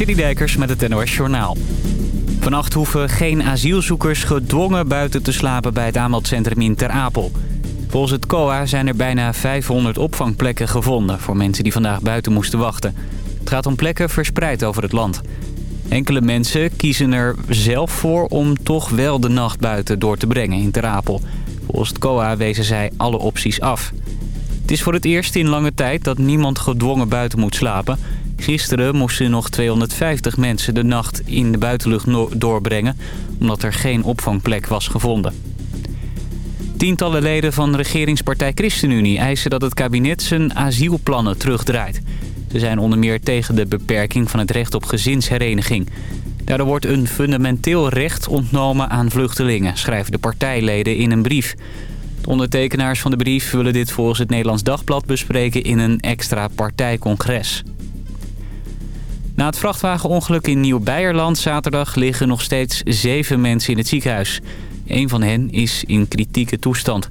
Citydijkers met het NOS Journaal. Vannacht hoeven geen asielzoekers gedwongen buiten te slapen bij het aanmeldcentrum in Ter Apel. Volgens het COA zijn er bijna 500 opvangplekken gevonden voor mensen die vandaag buiten moesten wachten. Het gaat om plekken verspreid over het land. Enkele mensen kiezen er zelf voor om toch wel de nacht buiten door te brengen in Ter Apel. Volgens het COA wezen zij alle opties af. Het is voor het eerst in lange tijd dat niemand gedwongen buiten moet slapen... Gisteren moesten nog 250 mensen de nacht in de buitenlucht doorbrengen... omdat er geen opvangplek was gevonden. Tientallen leden van regeringspartij ChristenUnie eisen dat het kabinet zijn asielplannen terugdraait. Ze zijn onder meer tegen de beperking van het recht op gezinshereniging. Daardoor wordt een fundamenteel recht ontnomen aan vluchtelingen, schrijven de partijleden in een brief. De ondertekenaars van de brief willen dit volgens het Nederlands Dagblad bespreken in een extra partijcongres. Na het vrachtwagenongeluk in Nieuw-Beierland zaterdag liggen nog steeds zeven mensen in het ziekenhuis. Een van hen is in kritieke toestand.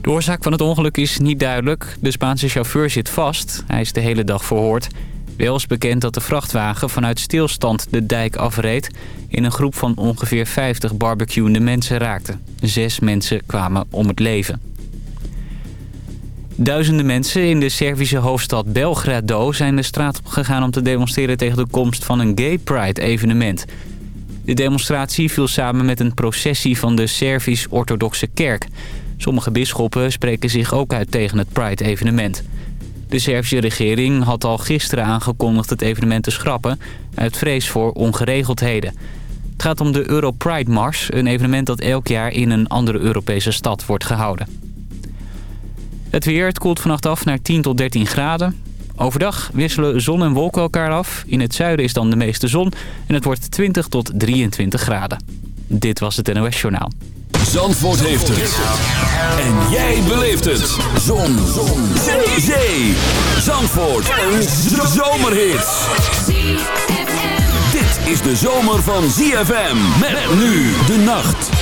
De oorzaak van het ongeluk is niet duidelijk. De Spaanse chauffeur zit vast. Hij is de hele dag verhoord. Wel is bekend dat de vrachtwagen vanuit stilstand de dijk afreed... in een groep van ongeveer 50 barbecuende mensen raakte. Zes mensen kwamen om het leven. Duizenden mensen in de Servische hoofdstad Belgrado zijn de straat op gegaan om te demonstreren tegen de komst van een Gay Pride evenement. De demonstratie viel samen met een processie van de Servisch-Orthodoxe Kerk. Sommige bisschoppen spreken zich ook uit tegen het Pride evenement. De Servische regering had al gisteren aangekondigd het evenement te schrappen... uit vrees voor ongeregeldheden. Het gaat om de Euro Pride Mars, een evenement dat elk jaar in een andere Europese stad wordt gehouden. Het weer, het koelt vannacht af naar 10 tot 13 graden. Overdag wisselen zon en wolken elkaar af. In het zuiden is dan de meeste zon en het wordt 20 tot 23 graden. Dit was het NOS Journaal. Zandvoort heeft het. En jij beleeft het. Zon. zon. Zee. Zee. Zandvoort. Een zomerhit. Dit is de zomer van ZFM. Met nu de nacht.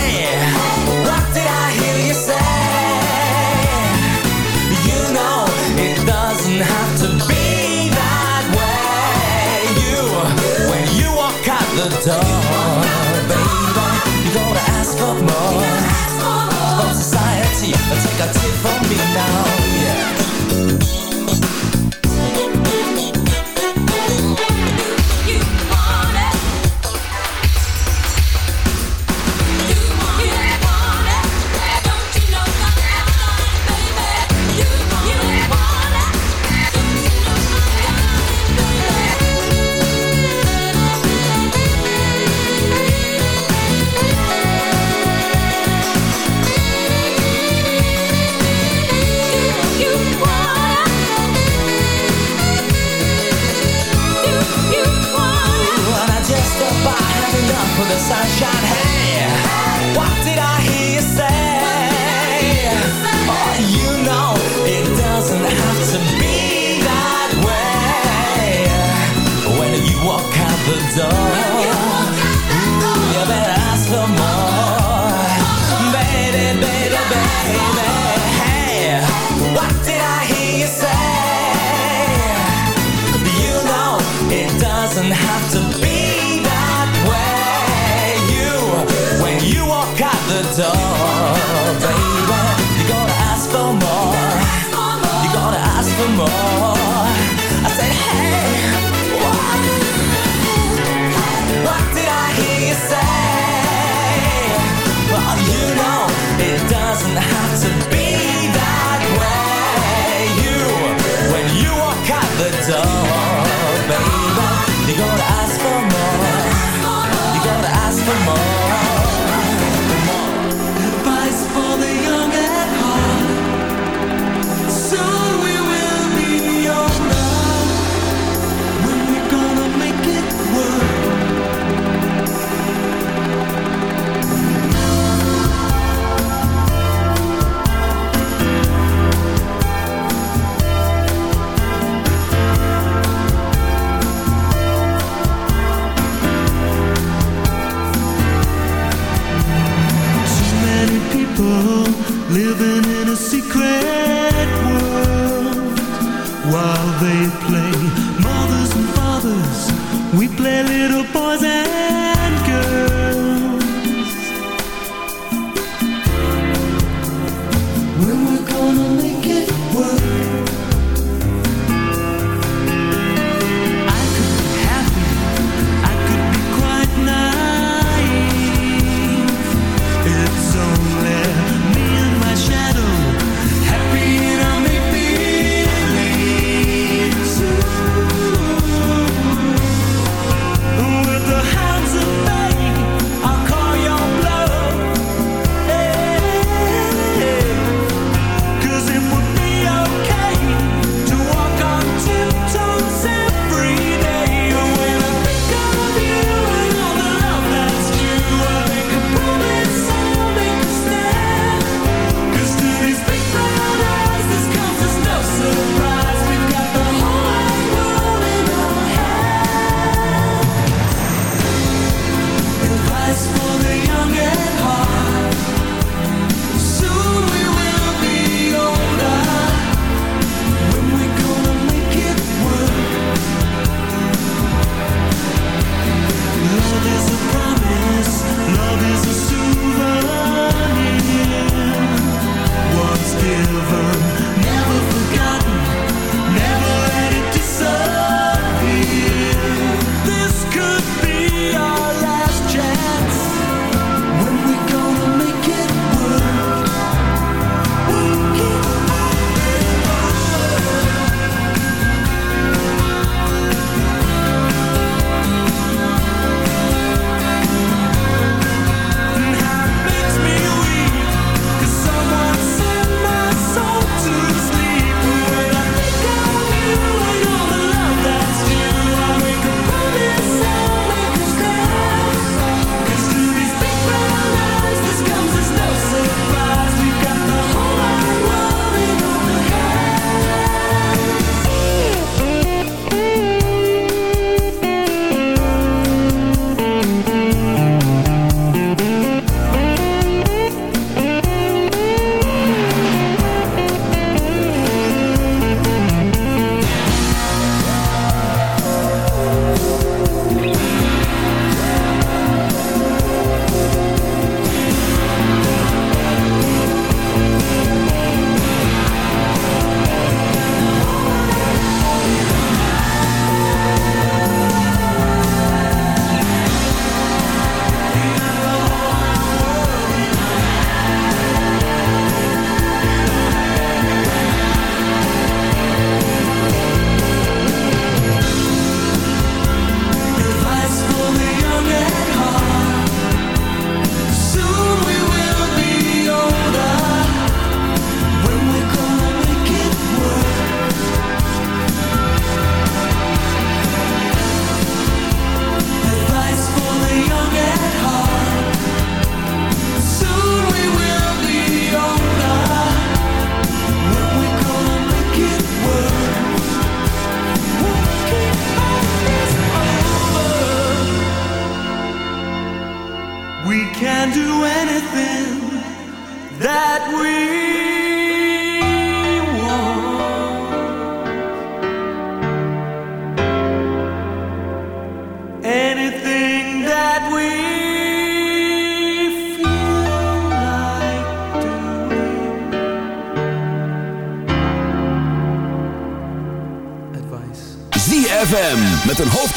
now, living in a secret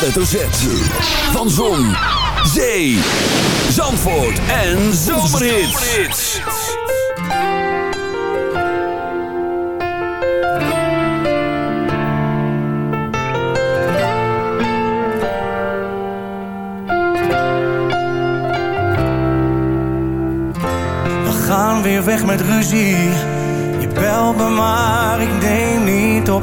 hoofdletter Z. Van Zon, Zee, Zandvoort en Zomerhits. We gaan weer weg met ruzie. Je belt me maar, ik neem niet op.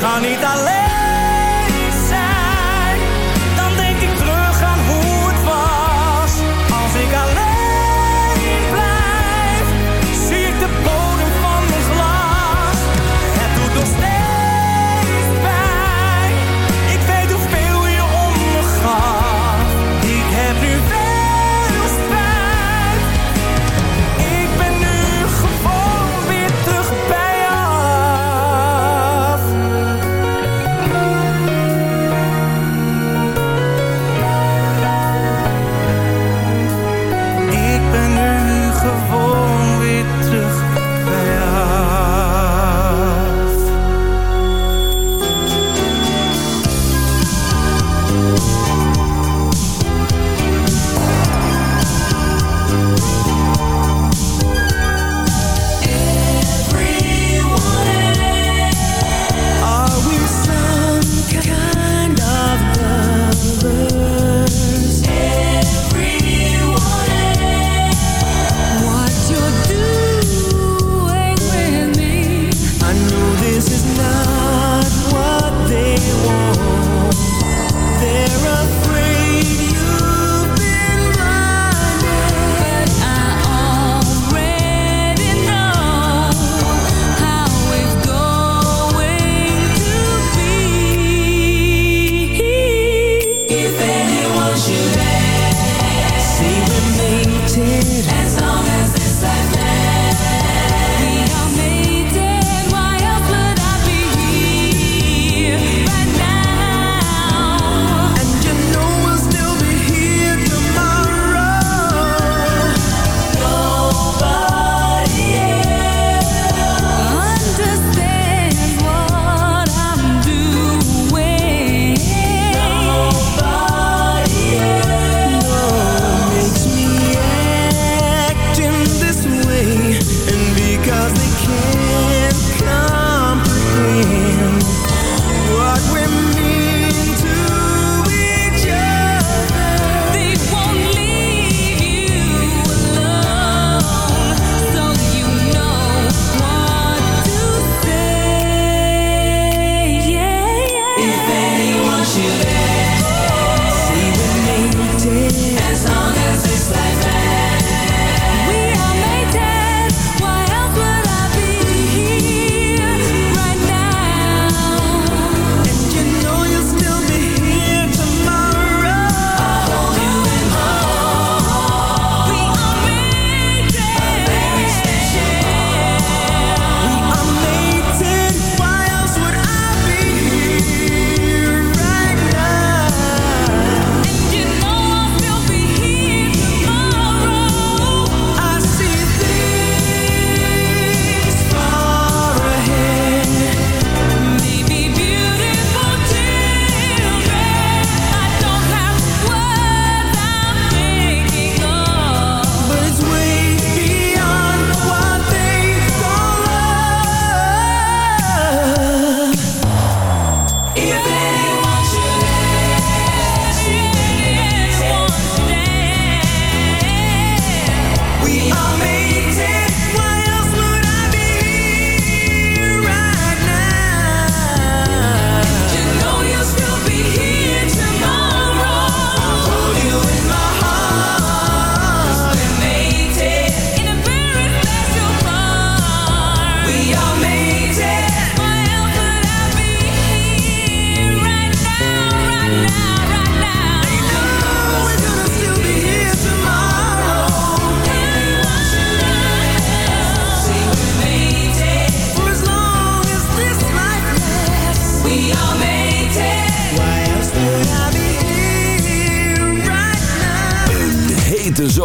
Kan niet alleen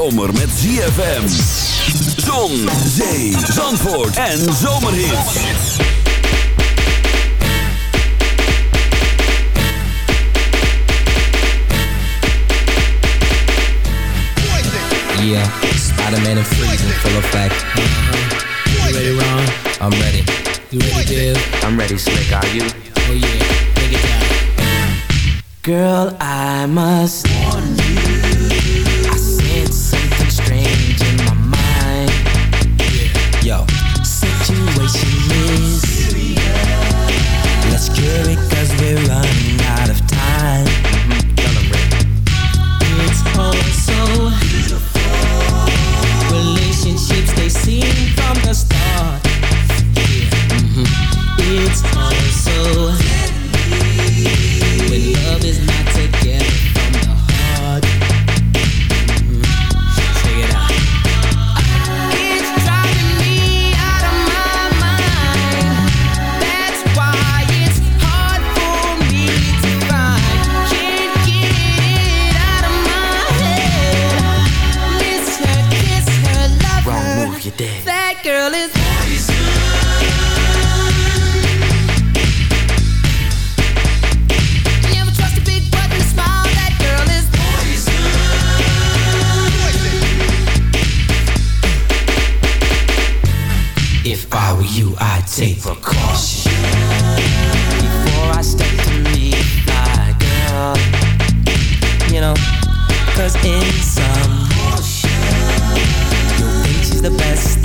zomer met ZFM. Zon, zee, zandvoort en zomerhit. Yeah, Spider-Man and freezing full effect. You ready, Ron? I'm ready. You ready, Dave? I'm ready, Slick. Are you? Oh yeah, take it down. Girl, I must girl is you Never trust a big body smile that girl is you if I were you, I'd take precaution. before I step to meet my girl. You know, cause in some you'll think she's the best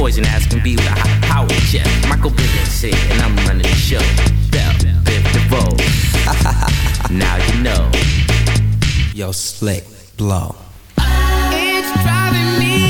Poison as can be with a high power chest. Michael Bivens said, and I'm running the show. Bell, Biv DeVoe. now you know. Yo, Slick, blow. It's driving me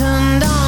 turned on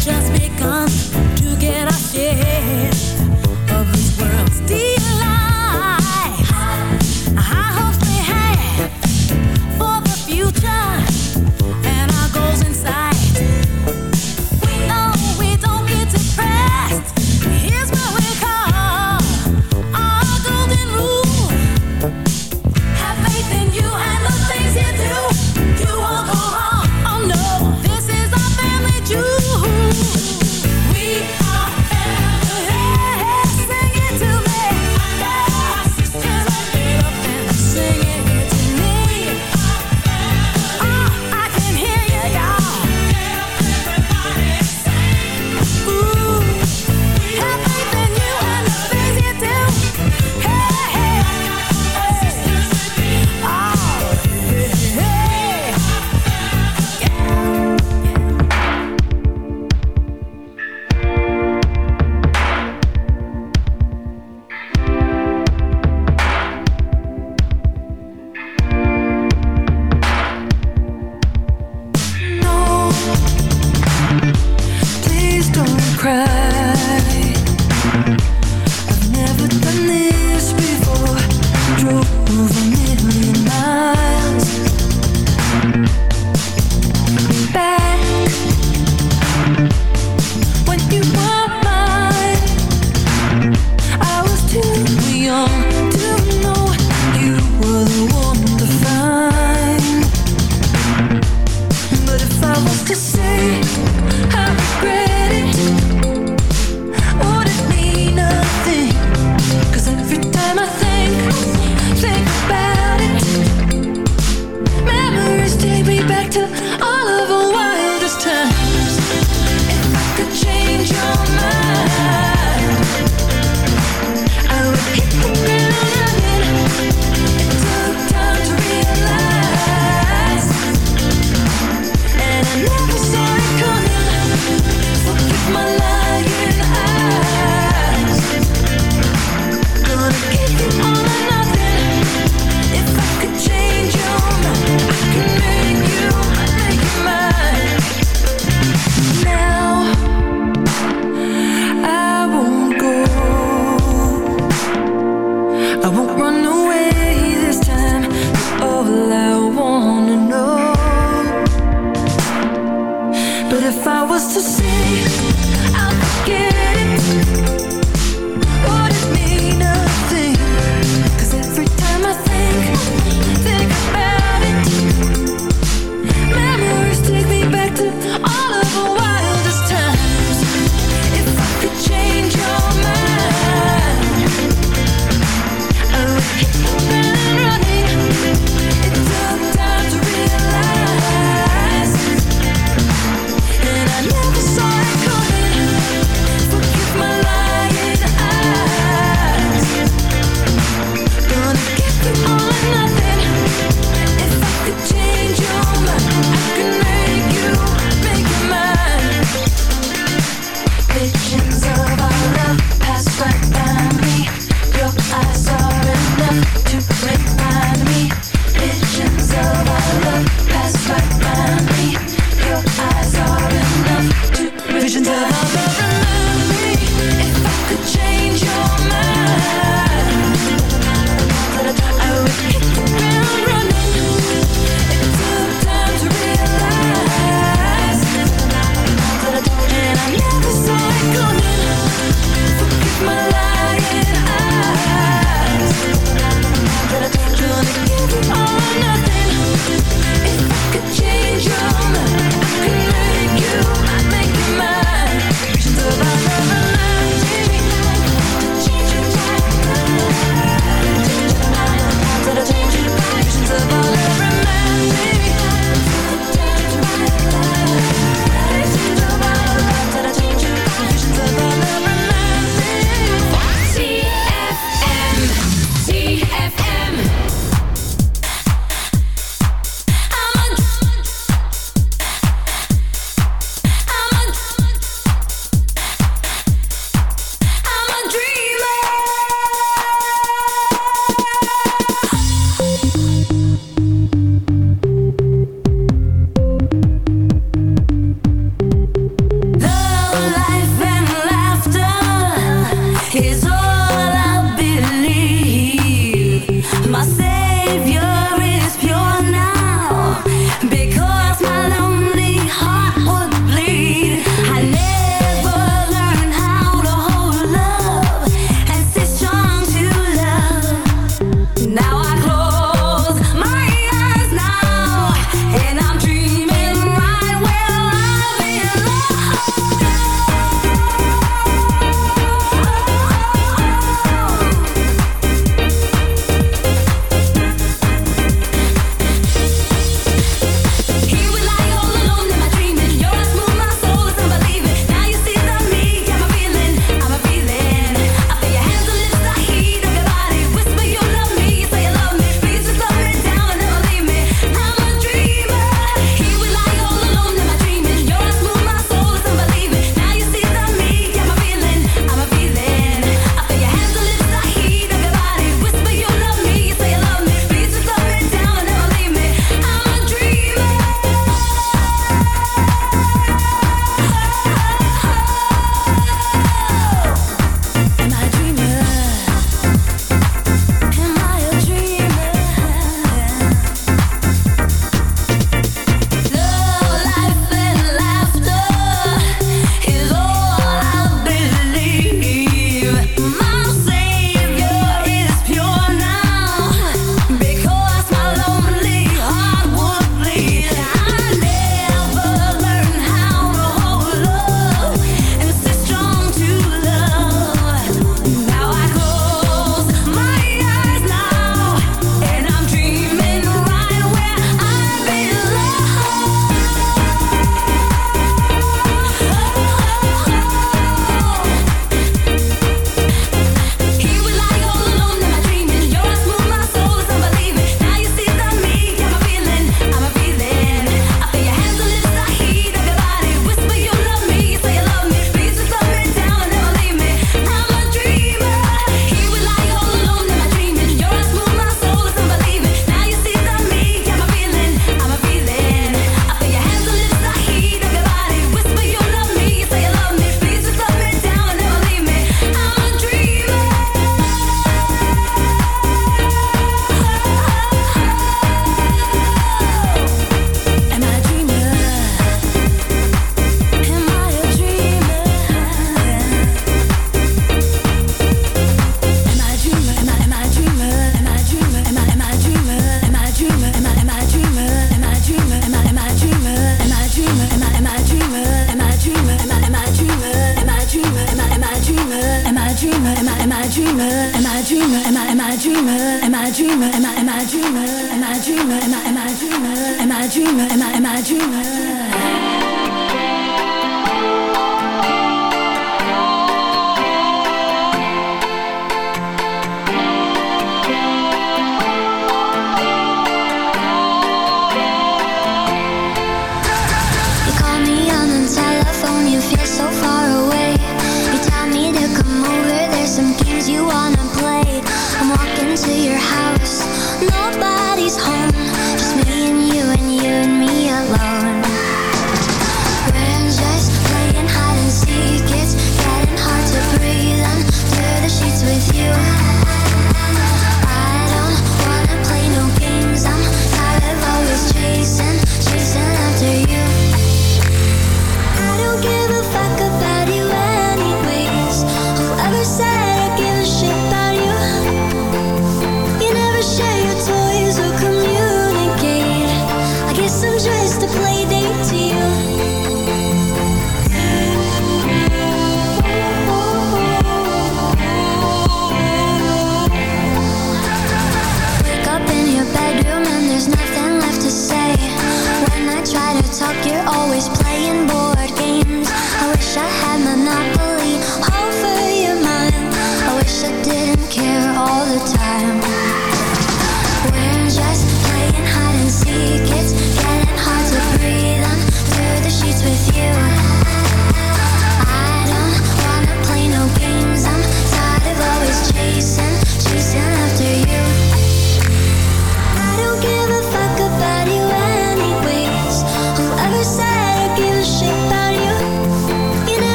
just be.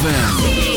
ZFM.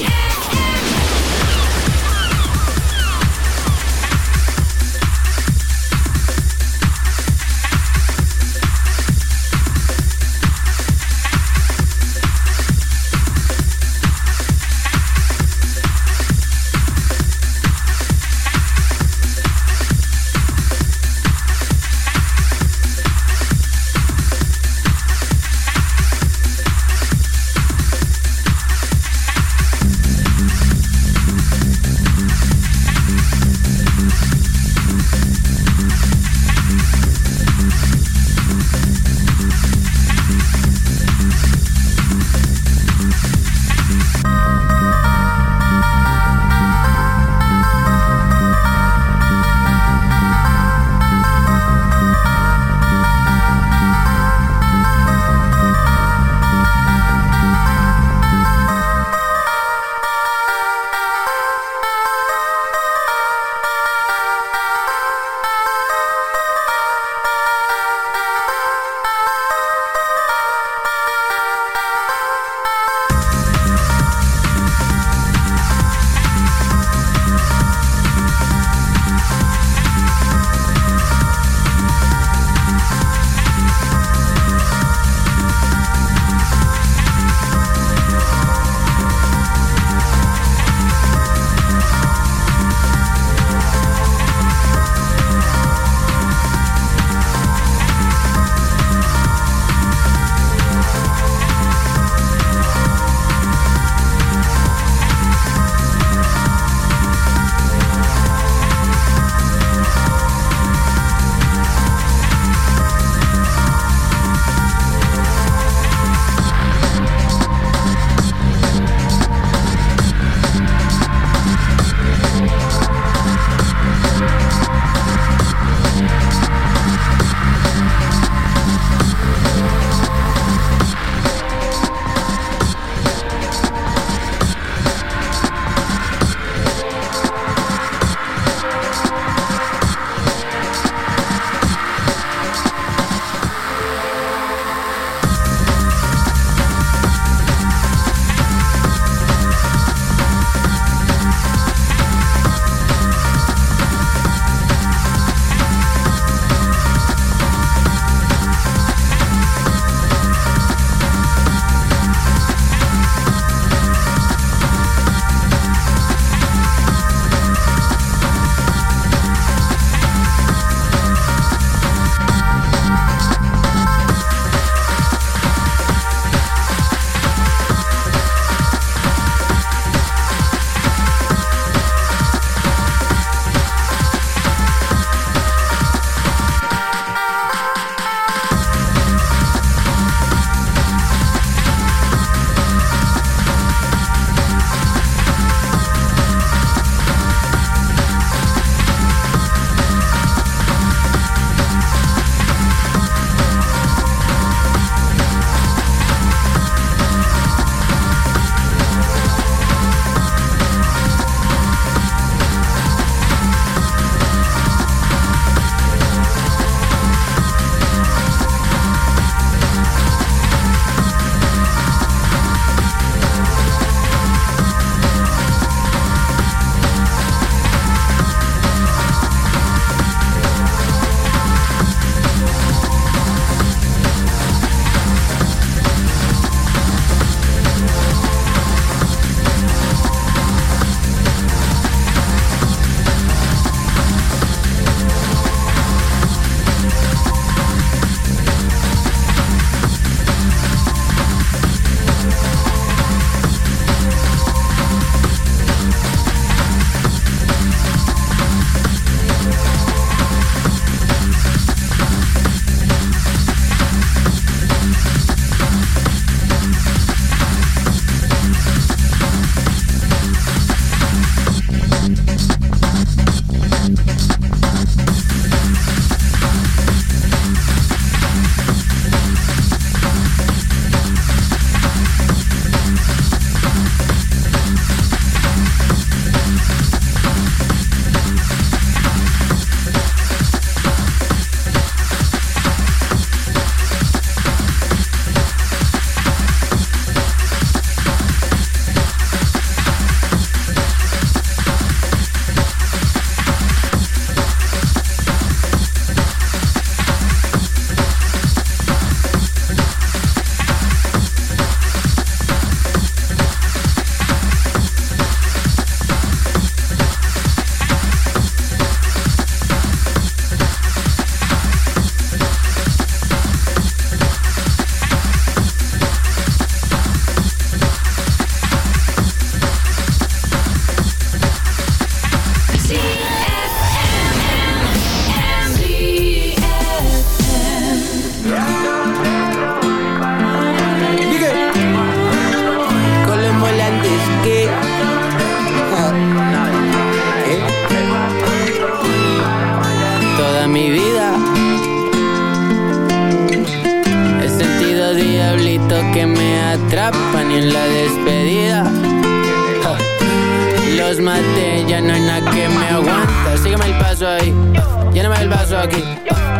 aquí.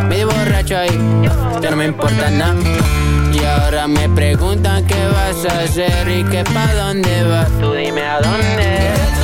Vivo borracho ahí, ya no me importa nada. Y ahora me preguntan qué vas a hacer y que pa' dónde vas. Tú dime a dónde.